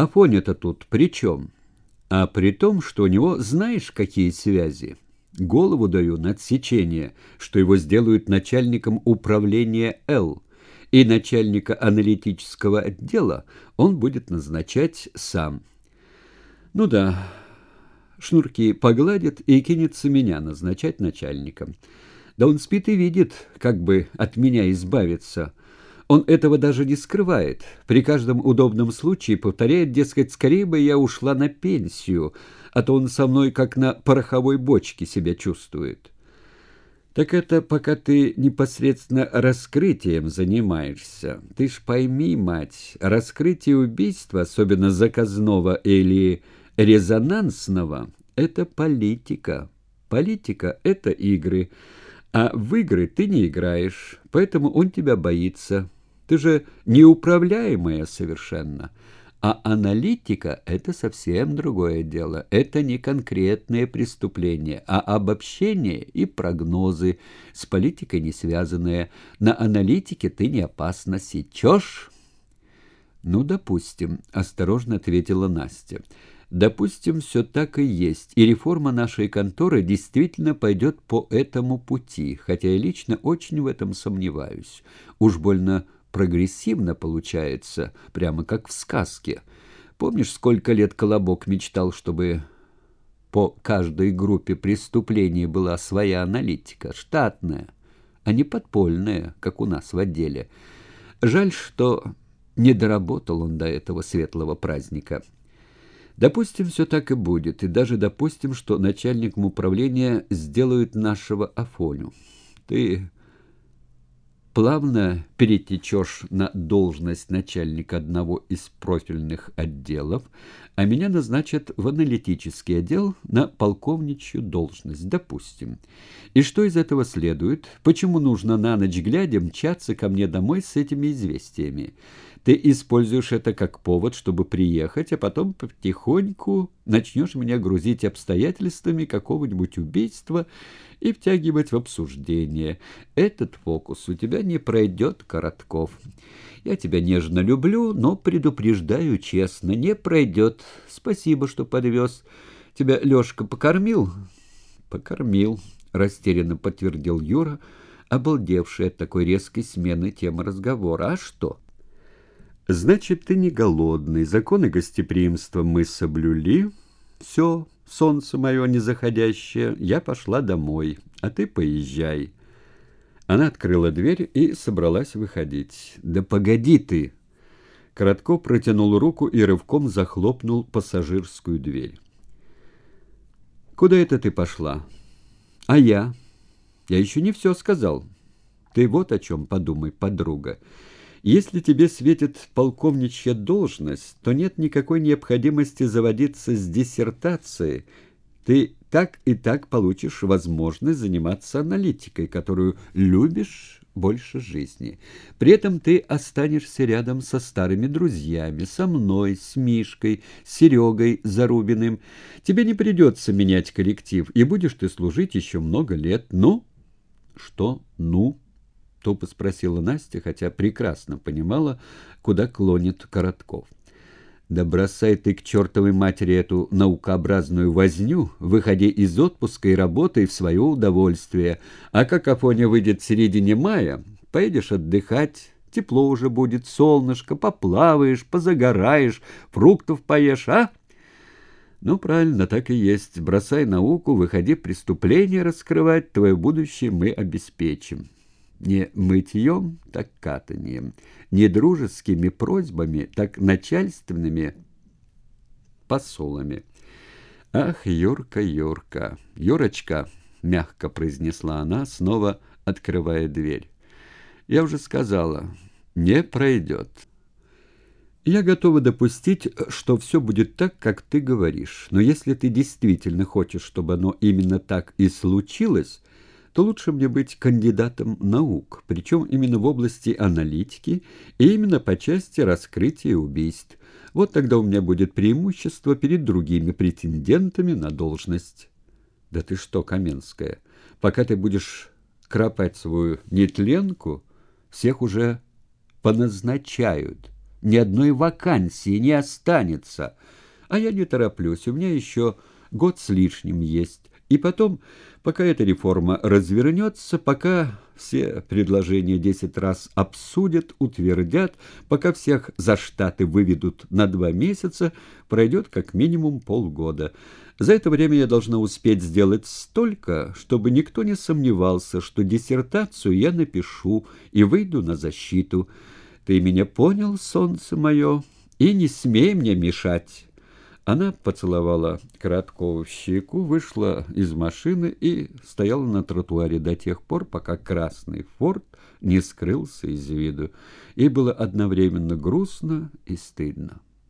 Афоня-то тут при чем? А при том, что у него знаешь, какие связи? Голову даю на отсечение, что его сделают начальником управления «Л», и начальника аналитического отдела он будет назначать сам. Ну да, шнурки погладит и кинется меня назначать начальником. Да он спит и видит, как бы от меня избавиться – он этого даже не скрывает. При каждом удобном случае повторяет, дескать, скорее бы я ушла на пенсию, а то он со мной как на пороховой бочке себя чувствует. Так это пока ты непосредственно раскрытием занимаешься. Ты ж пойми, мать, раскрытие убийства, особенно заказного или резонансного, это политика. Политика — это игры, а в игры ты не играешь, поэтому он тебя боится». Ты же неуправляемая совершенно. А аналитика – это совсем другое дело. Это не конкретные преступления, а обобщение и прогнозы, с политикой не связанные. На аналитике ты не опасно сечешь. «Ну, допустим», – осторожно ответила Настя. «Допустим, все так и есть, и реформа нашей конторы действительно пойдет по этому пути, хотя я лично очень в этом сомневаюсь. Уж больно прогрессивно получается, прямо как в сказке. Помнишь, сколько лет Колобок мечтал, чтобы по каждой группе преступлений была своя аналитика, штатная, а не подпольная, как у нас в отделе. Жаль, что не доработал он до этого светлого праздника. Допустим, все так и будет, и даже допустим, что начальником управления сделают нашего Афоню. Ты плавно перетечешь на должность начальника одного из профильных отделов, а меня назначат в аналитический отдел на полковничью должность, допустим. И что из этого следует? Почему нужно на ночь глядя мчаться ко мне домой с этими известиями? Ты используешь это как повод, чтобы приехать, а потом потихоньку начнешь меня грузить обстоятельствами какого-нибудь убийства и втягивать в обсуждение. Этот фокус у тебя не пройдет, Коротков. Я тебя нежно люблю, но предупреждаю честно, не пройдет. Спасибо, что подвез. Тебя Лешка покормил? Покормил, растерянно подтвердил Юра, обалдевший от такой резкой смены темы разговора. А что? Значит, ты не голодный, законы гостеприимства мы соблюли. Все, солнце мое незаходящее, я пошла домой, а ты поезжай. Она открыла дверь и собралась выходить. «Да погоди ты!» Коротко протянул руку и рывком захлопнул пассажирскую дверь. «Куда это ты пошла?» «А я?» «Я еще не все сказал. Ты вот о чем подумай, подруга. Если тебе светит полковничья должность, то нет никакой необходимости заводиться с диссертацией. Ты так и так получишь возможность заниматься аналитикой, которую любишь больше жизни. При этом ты останешься рядом со старыми друзьями, со мной, с Мишкой, с Серегой Зарубиным. Тебе не придется менять коллектив, и будешь ты служить еще много лет. Ну? Что «ну»? — тупо спросила Настя, хотя прекрасно понимала, куда клонит Коротков. «Да бросай ты к чертовой матери эту наукообразную возню, выходи из отпуска и работай в свое удовольствие, а как Афоня выйдет в середине мая, поедешь отдыхать, тепло уже будет, солнышко, поплаваешь, позагораешь, фруктов поешь, а?» «Ну, правильно, так и есть. Бросай науку, выходи преступление раскрывать, твое будущее мы обеспечим» не мытьем, так катанием, не дружескими просьбами, так начальственными посолами. «Ах, Юрка, Юрка, Юрочка!» — мягко произнесла она, снова открывая дверь. «Я уже сказала, не пройдет». «Я готова допустить, что все будет так, как ты говоришь, но если ты действительно хочешь, чтобы оно именно так и случилось, то лучше мне быть кандидатом наук, причем именно в области аналитики и именно по части раскрытия убийств. Вот тогда у меня будет преимущество перед другими претендентами на должность. Да ты что, Каменская, пока ты будешь кропать свою нетленку, всех уже поназначают. ни одной вакансии не останется. А я не тороплюсь, у меня еще год с лишним есть. И потом, пока эта реформа развернется, пока все предложения десять раз обсудят, утвердят, пока всех за штаты выведут на два месяца, пройдет как минимум полгода. За это время я должна успеть сделать столько, чтобы никто не сомневался, что диссертацию я напишу и выйду на защиту. Ты меня понял, солнце мое, и не смей мне мешать». Она поцеловала Короткову в щеку, вышла из машины и стояла на тротуаре до тех пор, пока красный форт не скрылся из виду. Ей было одновременно грустно и стыдно.